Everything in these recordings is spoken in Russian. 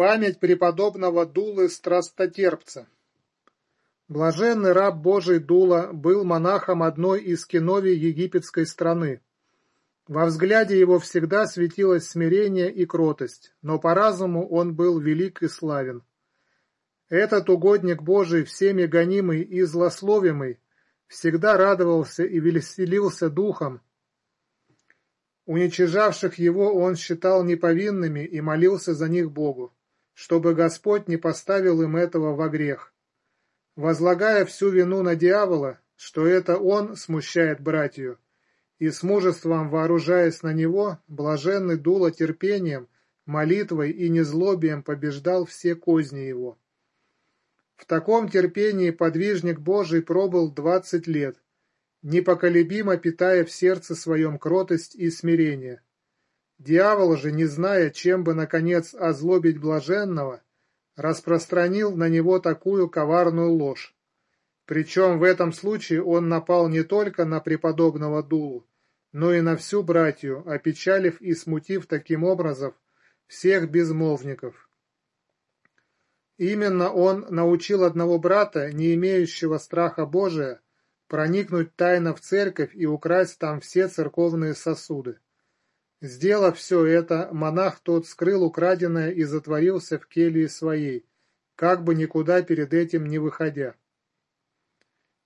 Память преподобного Дулы Страстотерпца Блаженный раб Божий Дула был монахом одной из киновий египетской страны. Во взгляде его всегда светилось смирение и кротость, но по разуму он был велик и славен. Этот угодник Божий, всеми гонимый и злословимый, всегда радовался и веселился духом. Уничижавших его он считал неповинными и молился за них Богу, чтобы Господь не поставил им этого во грех возлагая всю вину на дьявола, что это он смущает братью, и с мужеством вооружаясь на него, блаженный дуло терпением, молитвой и незлобием побеждал все козни его. В таком терпении подвижник Божий пробыл двадцать лет, непоколебимо питая в сердце своем кротость и смирение. Дьявол же, не зная, чем бы, наконец, озлобить блаженного, распространил на него такую коварную ложь. Причем в этом случае он напал не только на преподобного Дулу, но и на всю братью, опечалив и смутив таким образом всех безмолвников. Именно он научил одного брата, не имеющего страха Божия, проникнуть тайно в церковь и украсть там все церковные сосуды. Сделав все это, монах тот скрыл украденное и затворился в келье своей, как бы никуда перед этим не выходя.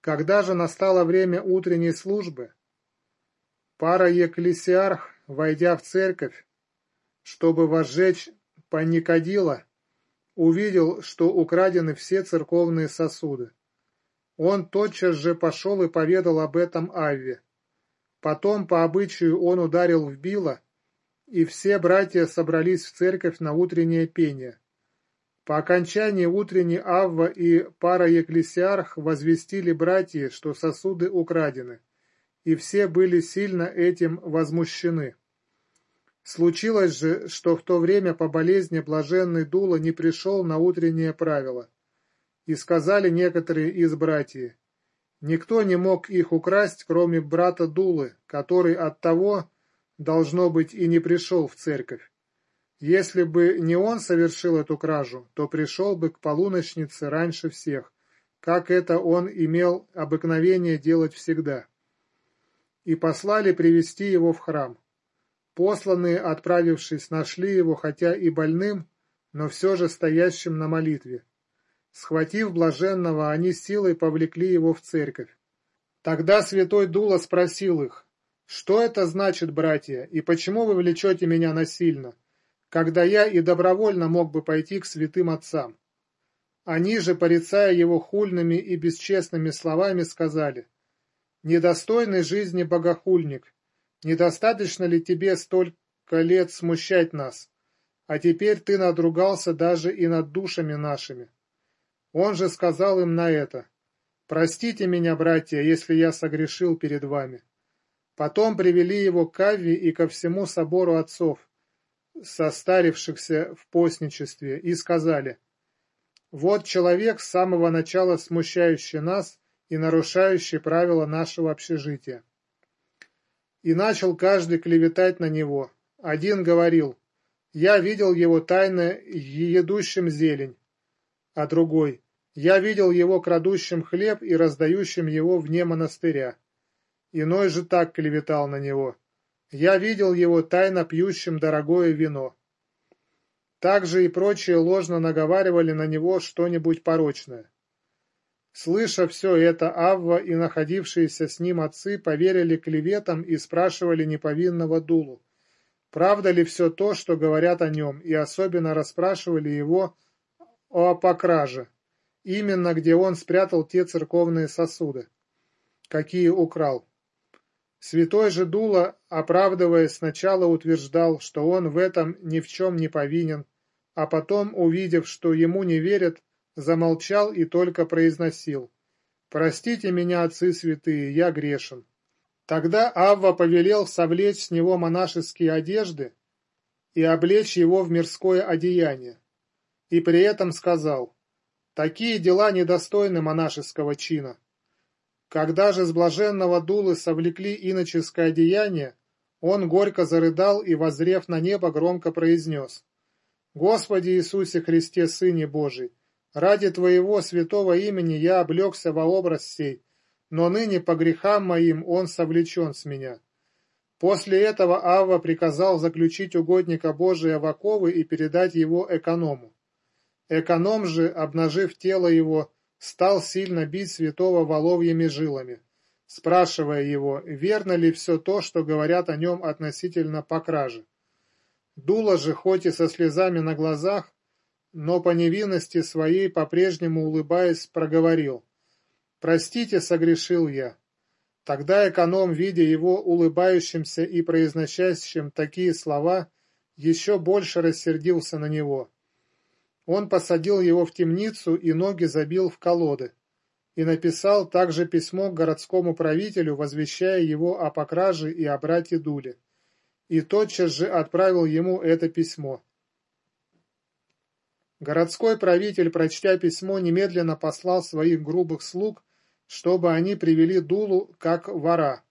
Когда же настало время утренней службы, пара-екклесиарх, войдя в церковь, чтобы возжечь паникадила, увидел, что украдены все церковные сосуды. Он тотчас же пошел и поведал об этом Авве. Потом, по обычаю, он ударил в Била, и все братья собрались в церковь на утреннее пение. По окончании утренней Авва и пара Екклесиарх возвестили братья, что сосуды украдены, и все были сильно этим возмущены. Случилось же, что в то время по болезни блаженный Дула не пришел на утреннее правило, и сказали некоторые из братьев, никто не мог их украсть, кроме брата Дулы, который от того, должно быть, и не пришел в церковь. Если бы не он совершил эту кражу, то пришел бы к полуночнице раньше всех, как это он имел обыкновение делать всегда. И послали привести его в храм. Посланные, отправившись, нашли его, хотя и больным, но все же стоящим на молитве. Схватив блаженного, они силой повлекли его в церковь. Тогда святой Дула спросил их, что это значит, братья, и почему вы влечете меня насильно, когда я и добровольно мог бы пойти к святым отцам? Они же, порицая его хульными и бесчестными словами, сказали, «Недостойный жизни богохульник, недостаточно ли тебе столько лет смущать нас? А теперь ты надругался даже и над душами нашими». Он же сказал им на это, «Простите меня, братья, если я согрешил перед вами». Потом привели его к Авве и ко всему собору отцов, состарившихся в постничестве, и сказали, «Вот человек, с самого начала смущающий нас и нарушающий правила нашего общежития». И начал каждый клеветать на него. Один говорил, «Я видел его тайно едущим зелень», а другой, «Я видел его крадущим хлеб и раздающим его вне монастыря». Иной же так клеветал на него. Я видел его тайно пьющим дорогое вино. Также и прочие ложно наговаривали на него что-нибудь порочное. Слыша все это, Авва и находившиеся с ним отцы поверили клеветам и спрашивали неповинного Дулу, правда ли все то, что говорят о нем, и особенно расспрашивали его о покраже, именно где он спрятал те церковные сосуды, какие украл. Святой же Дула, оправдываясь, сначала утверждал, что он в этом ни в чем не повинен, а потом, увидев, что ему не верят, замолчал и только произносил «Простите меня, отцы святые, я грешен». Тогда Авва повелел совлечь с него монашеские одежды и облечь его в мирское одеяние, и при этом сказал «Такие дела недостойны монашеского чина». Когда же с блаженного дулы совлекли иноческое одеяние, он горько зарыдал и, возрев на небо, громко произнес Господи Иисусе Христе, Сыне Божий, ради Твоего святого имени я облегся во образ сей, но ныне по грехам моим он совлечен с меня. После этого Авва приказал заключить угодника Божия в оковы и передать его эконому. Эконом же, обнажив тело его, стал сильно бить святого воловьими жилами, спрашивая его, верно ли все то, что говорят о нем относительно покражи. Дула же, хоть и со слезами на глазах, но по невинности своей, по-прежнему улыбаясь, проговорил. «Простите, согрешил я». Тогда эконом, видя его улыбающимся и произносящим такие слова, еще больше рассердился на него. Он посадил его в темницу и ноги забил в колоды, и написал также письмо к городскому правителю, возвещая его о покраже и о брате Дуле, и тотчас же отправил ему это письмо. Городской правитель, прочтя письмо, немедленно послал своих грубых слуг, чтобы они привели Дулу как вора.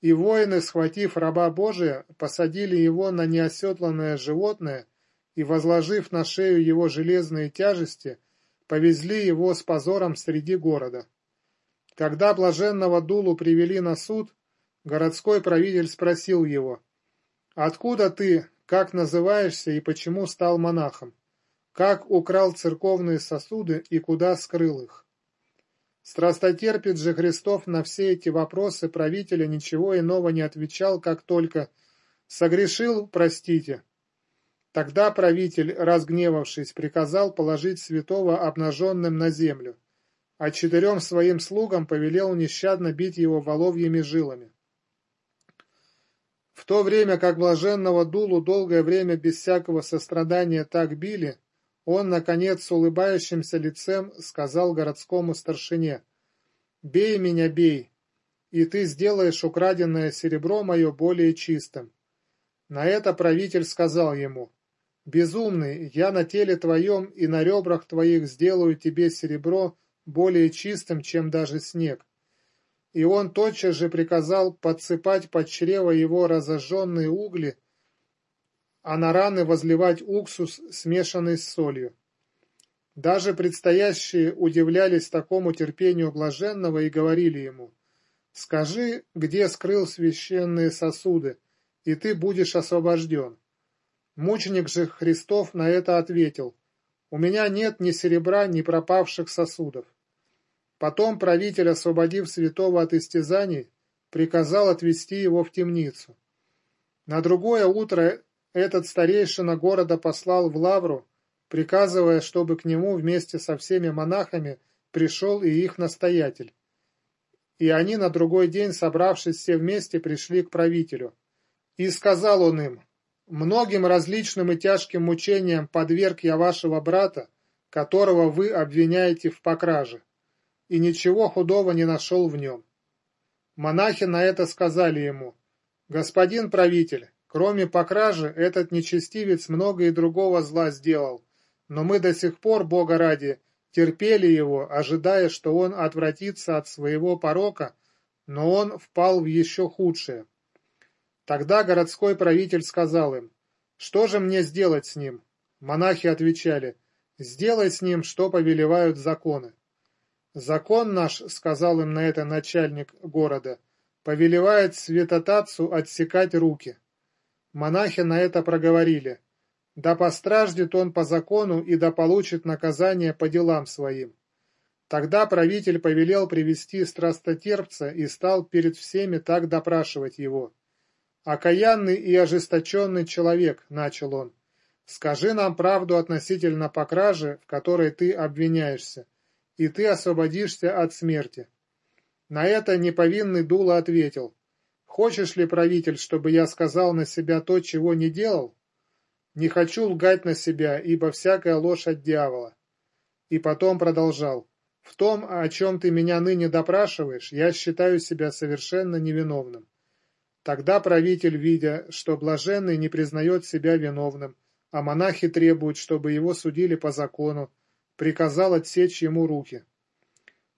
И воины, схватив раба Божия, посадили его на неоседланное животное и, возложив на шею его железные тяжести, повезли его с позором среди города. Когда блаженного Дулу привели на суд, городской правитель спросил его, «Откуда ты, как называешься и почему стал монахом? Как украл церковные сосуды и куда скрыл их?» Страстотерпец же Христов на все эти вопросы правителя ничего иного не отвечал, как только «согрешил, простите». Тогда правитель, разгневавшись, приказал положить святого обнаженным на землю, а четырем своим слугам повелел нещадно бить его воловьими жилами. В то время как блаженного Дулу долгое время без всякого сострадания так били, он, наконец, с улыбающимся лицем сказал городскому старшине, «Бей меня, бей, и ты сделаешь украденное серебро мое более чистым». На это правитель сказал ему, «Безумный, я на теле твоем и на ребрах твоих сделаю тебе серебро более чистым, чем даже снег». И он тотчас же приказал подсыпать под чрево его разожженные угли, а на раны возливать уксус, смешанный с солью. Даже предстоящие удивлялись такому терпению блаженного и говорили ему, «Скажи, где скрыл священные сосуды, и ты будешь освобожден». Мученик же Христов на это ответил, «У меня нет ни серебра, ни пропавших сосудов». Потом правитель, освободив святого от истязаний, приказал отвести его в темницу. На другое утро этот старейшина города послал в Лавру, приказывая, чтобы к нему вместе со всеми монахами пришел и их настоятель. И они на другой день, собравшись все вместе, пришли к правителю. И сказал он им, «Многим различным и тяжким мучениям подверг я вашего брата, которого вы обвиняете в покраже, и ничего худого не нашел в нем». Монахи на это сказали ему, «Господин правитель, Кроме покражи, этот нечестивец много и другого зла сделал, но мы до сих пор, Бога ради, терпели его, ожидая, что он отвратится от своего порока, но он впал в еще худшее. Тогда городской правитель сказал им, «Что же мне сделать с ним?» Монахи отвечали, «Сделай с ним, что повелевают законы». «Закон наш, — сказал им на это начальник города, — повелевает святотатцу отсекать руки». Монахи на это проговорили. Да постраждет он по закону и да получит наказание по делам своим. Тогда правитель повелел привести страстотерпца и стал перед всеми так допрашивать его. «Окаянный и ожесточенный человек», — начал он, — «скажи нам правду относительно покражи, в которой ты обвиняешься, и ты освободишься от смерти». На это неповинный Дула ответил, Хочешь ли, правитель, чтобы я сказал на себя то, чего не делал? Не хочу лгать на себя, ибо всякая ложь от дьявола. И потом продолжал. В том, о чем ты меня ныне допрашиваешь, я считаю себя совершенно невиновным. Тогда правитель, видя, что блаженный не признает себя виновным, а монахи требуют, чтобы его судили по закону, приказал отсечь ему руки.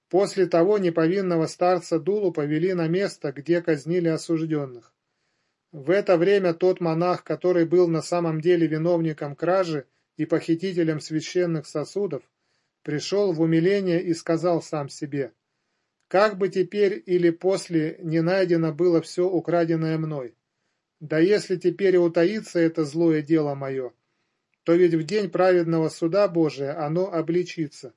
После того неповинного старца Дулу повели на место, где казнили осужденных. В это время тот монах, который был на самом деле виновником кражи и похитителем священных сосудов, пришел в умиление и сказал сам себе, «Как бы теперь или после не найдено было все украденное мной? Да если теперь и утаится это злое дело мое, то ведь в день праведного суда Божия оно обличится.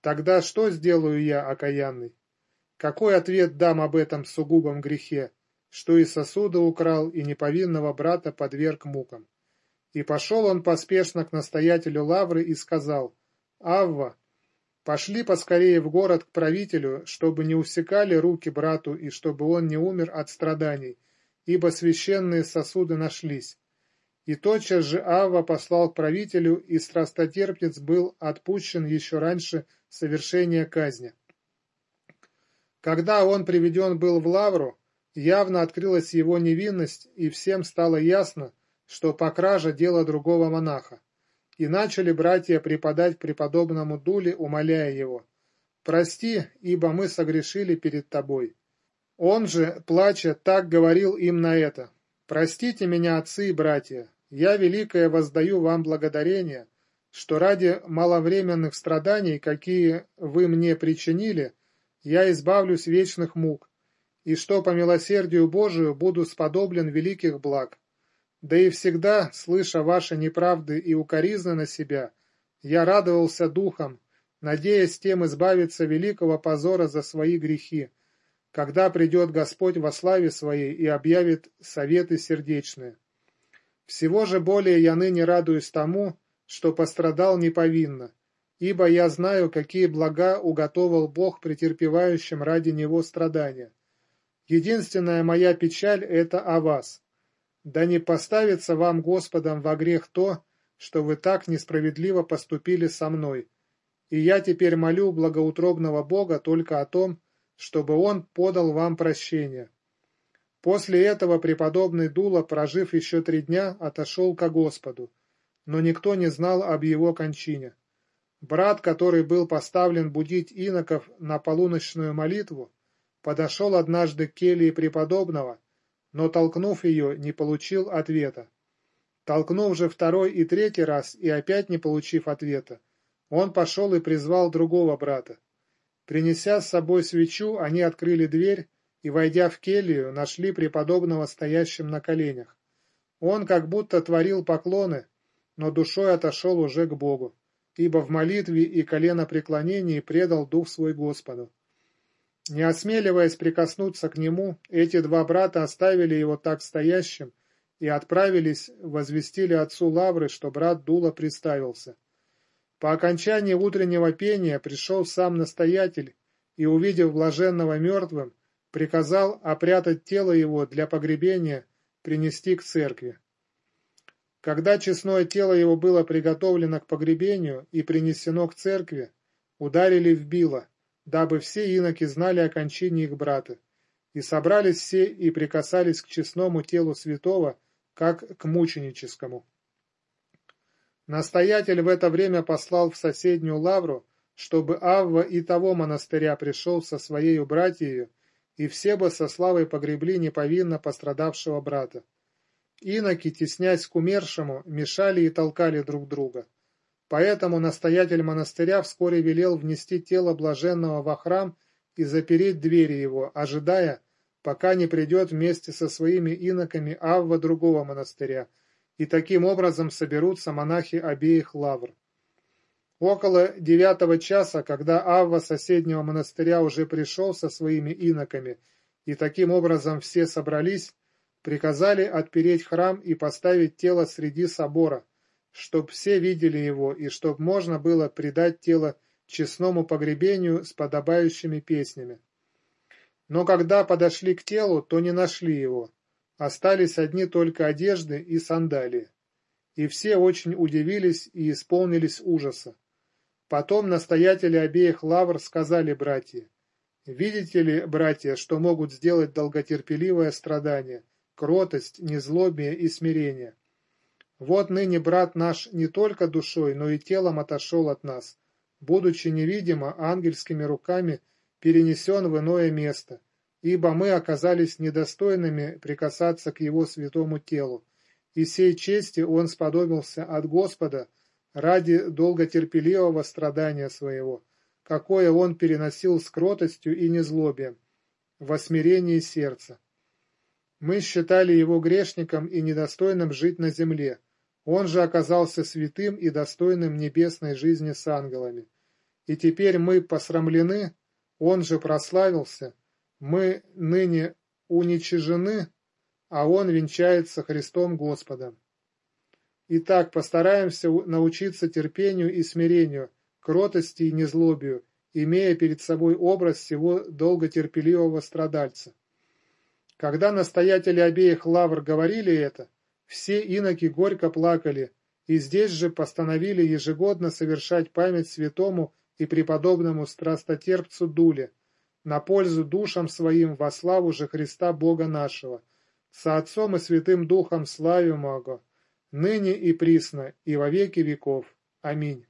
Тогда что сделаю я, окаянный? Какой ответ дам об этом сугубом грехе, что и сосуды украл, и неповинного брата подверг мукам? И пошел он поспешно к настоятелю Лавры и сказал, «Авва, пошли поскорее в город к правителю, чтобы не усекали руки брату и чтобы он не умер от страданий, ибо священные сосуды нашлись». И тотчас же Авва послал к правителю, и страстотерпец был отпущен еще раньше совершения казни. Когда он приведен был в Лавру, явно открылась его невинность, и всем стало ясно, что по краже дело другого монаха. И начали братья преподать преподобному Дуле, умоляя его, «Прости, ибо мы согрешили перед тобой». Он же, плача, так говорил им на это, «Простите меня, отцы и братья, я великое воздаю вам благодарение, что ради маловременных страданий, какие вы мне причинили, я избавлюсь вечных мук, и что по милосердию Божию буду сподоблен великих благ. Да и всегда, слыша ваши неправды и укоризны на себя, я радовался духом, надеясь тем избавиться великого позора за свои грехи, когда придет Господь во славе Своей и объявит советы сердечные. Всего же более я ныне радуюсь тому, что пострадал неповинно, ибо я знаю, какие блага уготовал Бог претерпевающим ради Него страдания. Единственная моя печаль — это о вас. Да не поставится вам Господом во грех то, что вы так несправедливо поступили со мной. И я теперь молю благоутробного Бога только о том, чтобы Он подал вам прощение. После этого преподобный Дула, прожив еще три дня, отошел ко Господу, но никто не знал об его кончине. Брат, который был поставлен будить иноков на полуночную молитву, подошел однажды к келье преподобного, но, толкнув ее, не получил ответа. Толкнув же второй и третий раз и опять не получив ответа, он пошел и призвал другого брата. Принеся с собой свечу, они открыли дверь и, войдя в келью, нашли преподобного стоящим на коленях. Он как будто творил поклоны, но душой отошел уже к Богу ибо в молитве и коленопреклонении предал дух свой Господу. Не осмеливаясь прикоснуться к нему, эти два брата оставили его так стоящим и отправились, возвестили отцу Лавры, что брат Дула приставился. По окончании утреннего пения пришел сам настоятель и, увидев блаженного мертвым, приказал опрятать тело его для погребения, принести к церкви. Когда честное тело его было приготовлено к погребению и принесено к церкви, ударили в било, дабы все иноки знали о кончине их брата, и собрались все и прикасались к честному телу святого, как к мученическому. Настоятель в это время послал в соседнюю лавру, чтобы Авва и того монастыря пришел со своей братьею, и все бы со славой погребли неповинно пострадавшего брата. Иноки, теснясь к умершему, мешали и толкали друг друга. Поэтому настоятель монастыря вскоре велел внести тело блаженного во храм и запереть двери его, ожидая, пока не придет вместе со своими иноками Авва другого монастыря, и таким образом соберутся монахи обеих лавр. Около девятого часа, когда Авва соседнего монастыря уже пришел со своими иноками, и таким образом все собрались, приказали отпереть храм и поставить тело среди собора, чтоб все видели его и чтоб можно было предать тело честному погребению с подобающими песнями. Но когда подошли к телу, то не нашли его. Остались одни только одежды и сандалии. И все очень удивились и исполнились ужаса. Потом настоятели обеих лавр сказали братья, «Видите ли, братья, что могут сделать долготерпеливое страдание?» кротость, незлобие и смирение. Вот ныне брат наш не только душой, но и телом отошел от нас, будучи невидимо ангельскими руками перенесен в иное место, ибо мы оказались недостойными прикасаться к его святому телу, и сей чести он сподобился от Господа ради долготерпеливого страдания своего, какое он переносил с кротостью и незлобием, в смирении сердца. Мы считали его грешником и недостойным жить на земле, он же оказался святым и достойным небесной жизни с ангелами. И теперь мы посрамлены, он же прославился, мы ныне уничижены, а он венчается Христом Господом. Итак, постараемся научиться терпению и смирению, кротости и незлобию, имея перед собой образ всего долготерпеливого страдальца. Когда настоятели обеих лавр говорили это, все иноки горько плакали, и здесь же постановили ежегодно совершать память святому и преподобному страстотерпцу Дуле, на пользу душам своим во славу же Христа Бога нашего, со Отцом и Святым Духом славим Его, ныне и присно, и во веки веков. Аминь.